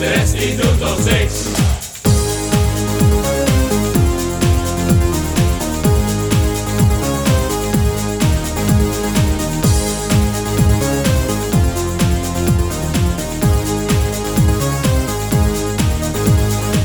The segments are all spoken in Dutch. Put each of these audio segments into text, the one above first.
de rest die doet nog steeds.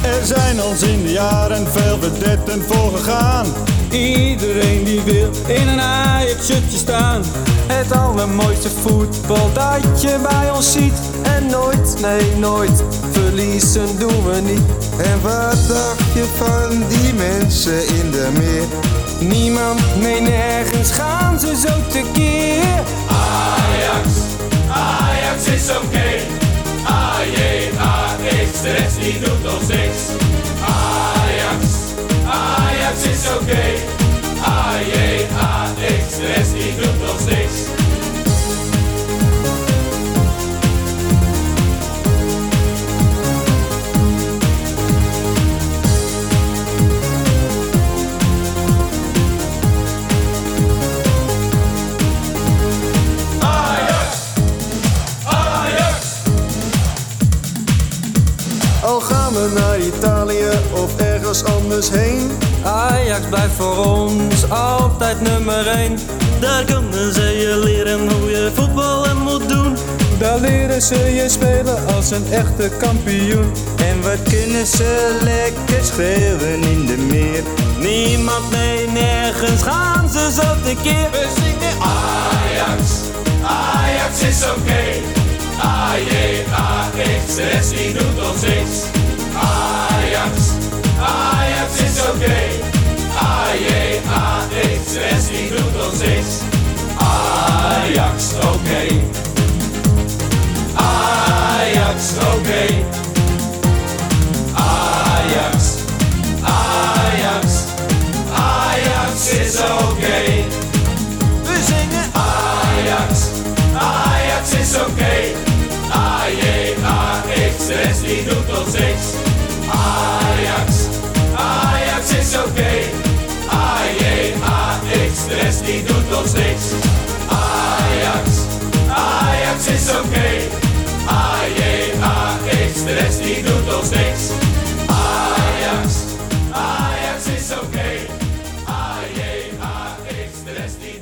Er zijn ons in de jaren veel verdetten voor gegaan Iedereen die wil in een Ajax-shirtje staan. Het allermooiste voetbal dat je bij ons ziet. En nooit, nee nooit, verliezen doen we niet. En wat dacht je van die mensen in de meer? Niemand, nee nergens gaan ze zo tekeer. Ajax, Ajax is oké. AJ-AX, de rest die doet ons niks. Naar Italië of ergens anders heen. Ajax blijft voor ons altijd nummer 1. Daar kunnen ze je leren hoe je voetballen moet doen. Daar leren ze je spelen als een echte kampioen. En wat kunnen ze lekker schreeuwen in de meer. Niemand, nee, nergens gaan ze zo tekeer. We zingen Ajax, Ajax is oké. AJ-AX, de rest die doet ons niks. nog is Ajax, oké. Okay. Ajax, oké. Okay. Ajax, Ajax, Ajax is oké. Okay. We zingen Ajax, Ajax is oké. Okay. A-J-A-X, rest die doet ons niks. die doet ons niks. Ajax, Ajax is oké. Okay. A-J-A-X, de rest die doet ons niks. Ajax, Ajax is oké. Okay. A-J-A-X, de rest die